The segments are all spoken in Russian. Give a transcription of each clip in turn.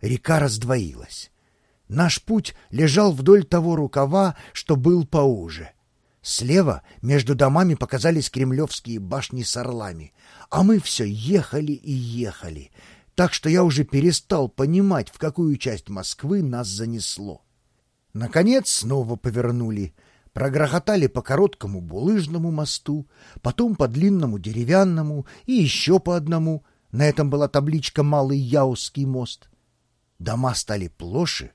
Река раздвоилась. Наш путь лежал вдоль того рукава, что был поуже. Слева между домами показались кремлевские башни с орлами, а мы все ехали и ехали, так что я уже перестал понимать, в какую часть Москвы нас занесло. Наконец снова повернули, прогрохотали по короткому булыжному мосту, потом по длинному деревянному и еще по одному. На этом была табличка «Малый Яузский мост». Дома стали плоше,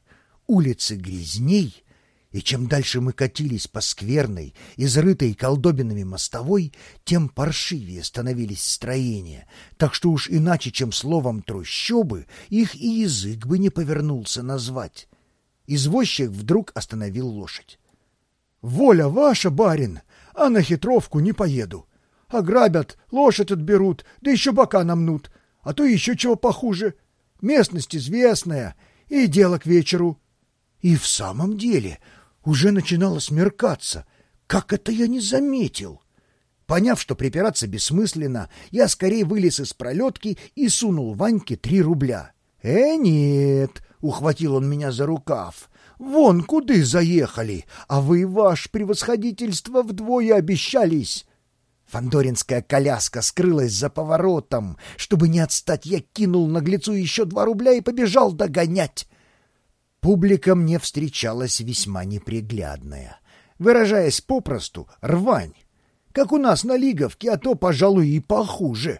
улицы грязней, и чем дальше мы катились по скверной, изрытой колдобинами мостовой, тем паршивее становились строения, так что уж иначе, чем словом «трущобы», их и язык бы не повернулся назвать. Извозчик вдруг остановил лошадь. — Воля ваша, барин, а на хитровку не поеду. Ограбят, лошадь отберут, да еще бока намнут, а то еще чего похуже. Местность известная, и дело к вечеру. И в самом деле уже начинало смеркаться. Как это я не заметил? Поняв, что припираться бессмысленно, я скорее вылез из пролетки и сунул Ваньке три рубля. «Э, нет!» — ухватил он меня за рукав. «Вон куды заехали, а вы, ваше превосходительство, вдвое обещались!» Фандоринская коляска скрылась за поворотом. Чтобы не отстать, я кинул наглецу еще два рубля и побежал догонять. Публика мне встречалась весьма неприглядная. Выражаясь попросту, рвань. Как у нас на Лиговке, а то, пожалуй, и похуже.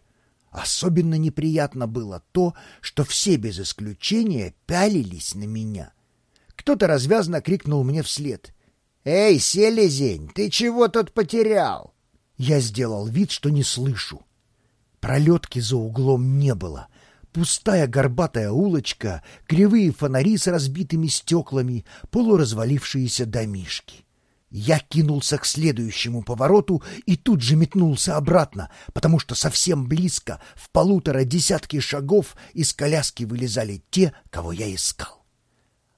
Особенно неприятно было то, что все без исключения пялились на меня. Кто-то развязно крикнул мне вслед. «Эй, селезень, ты чего тут потерял?» Я сделал вид, что не слышу. Пролетки за углом не было. Пустая горбатая улочка, кривые фонари с разбитыми стеклами, полуразвалившиеся домишки. Я кинулся к следующему повороту и тут же метнулся обратно, потому что совсем близко, в полутора десятки шагов, из коляски вылезали те, кого я искал.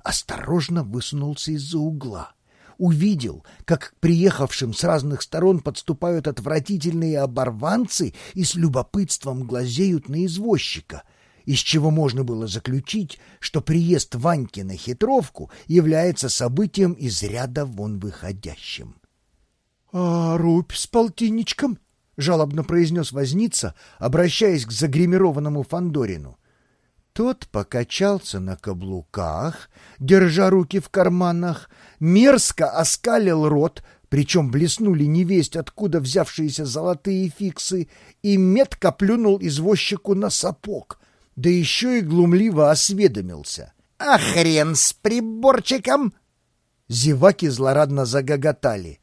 Осторожно высунулся из-за угла. Увидел, как к приехавшим с разных сторон подступают отвратительные оборванцы и с любопытством глазеют на извозчика — из чего можно было заключить, что приезд Ваньки на хитровку является событием из ряда вон выходящим. — А рубь с полтинничком? — жалобно произнес возница, обращаясь к загримированному Фандорину. Тот покачался на каблуках, держа руки в карманах, мерзко оскалил рот, причем блеснули невесть, откуда взявшиеся золотые фиксы, и метко плюнул извозчику на сапог, да еще и глумливо осведомился. «А хрен с приборчиком!» Зеваки злорадно загоготали.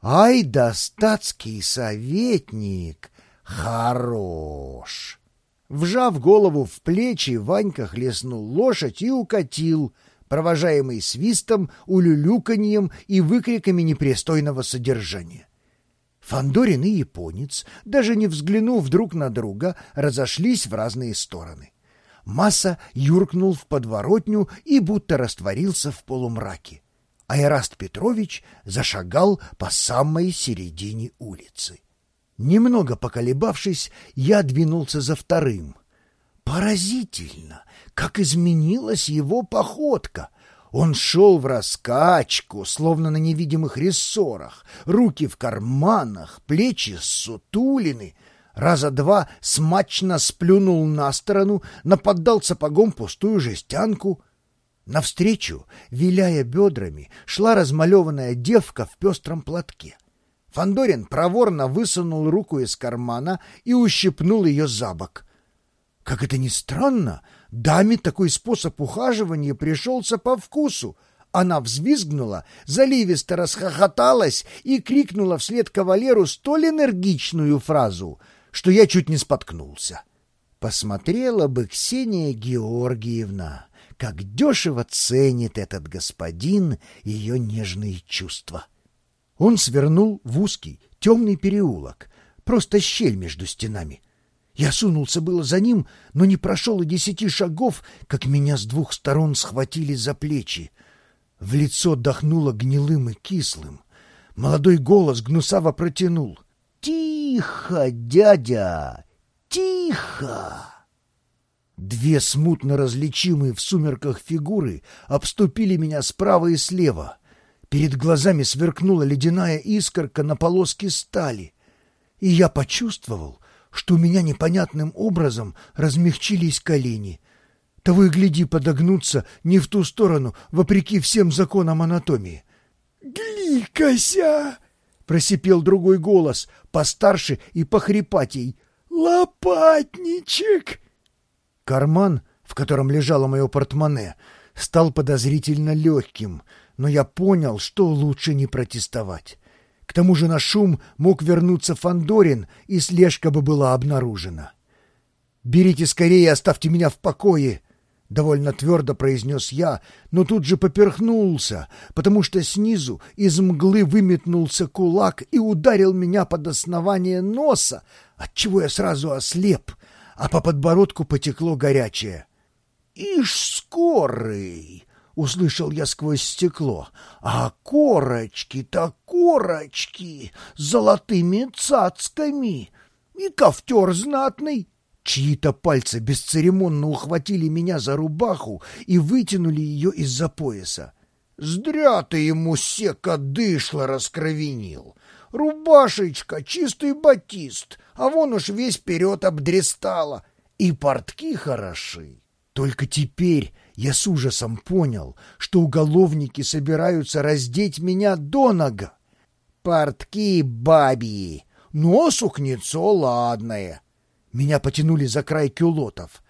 «Ай да статский советник! Хорош!» Вжав голову в плечи, Ванька хлестнул лошадь и укатил, провожаемый свистом, улюлюканьем и выкриками непристойного содержания. Фандорин и японец, даже не взглянув друг на друга, разошлись в разные стороны. Масса юркнул в подворотню и будто растворился в полумраке. Айраст Петрович зашагал по самой середине улицы. Немного поколебавшись, я двинулся за вторым. Поразительно, как изменилась его походка! Он шел в раскачку, словно на невидимых рессорах, руки в карманах, плечи сутулины. Раза два смачно сплюнул на сторону, наподдал сапогом пустую жестянку. Навстречу, виляя бедрами, шла размалеванная девка в пестром платке. Фандорин проворно высунул руку из кармана и ущипнул ее за бок. Как это ни странно, Даме такой способ ухаживания пришелся по вкусу. Она взвизгнула, заливисто расхохоталась и крикнула вслед кавалеру столь энергичную фразу, что я чуть не споткнулся. Посмотрела бы Ксения Георгиевна, как дешево ценит этот господин ее нежные чувства. Он свернул в узкий, темный переулок, просто щель между стенами — я сунулся было за ним, но не прошел и десяти шагов, как меня с двух сторон схватили за плечи. В лицо дохнуло гнилым и кислым. Молодой голос гнусаво протянул. «Тихо, дядя! Тихо!» Две смутно различимые в сумерках фигуры обступили меня справа и слева. Перед глазами сверкнула ледяная искорка на полоске стали, и я почувствовал, что у меня непонятным образом размягчились колени. Того и гляди подогнуться не в ту сторону, вопреки всем законам анатомии. «Гликося!» — просипел другой голос, постарше и похрипатей. «Лопатничек!» Карман, в котором лежало мое портмоне, стал подозрительно легким, но я понял, что лучше не протестовать. К тому же на шум мог вернуться Фандорин, и слежка бы была обнаружена. «Берите скорее и оставьте меня в покое!» — довольно твердо произнес я, но тут же поперхнулся, потому что снизу из мглы выметнулся кулак и ударил меня под основание носа, отчего я сразу ослеп — а по подбородку потекло горячее. «Ишь, скорый!» — услышал я сквозь стекло. «А корочки-то корочки с золотыми цацками! И ковтер знатный!» Чьи-то пальцы бесцеремонно ухватили меня за рубаху и вытянули ее из-за пояса. «Здря ты ему сека дышло раскровенил! Рубашечка, чистый батист, а вон уж весь вперед обдрестала. И портки хороши. Только теперь я с ужасом понял, что уголовники собираются раздеть меня до нога. Портки бабьи, но сукнецо ладное. Меня потянули за край кюлотов.